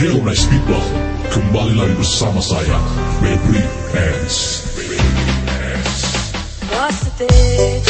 Hello nice people, kembali lagi bersama saya, Baby Hands. What's the megava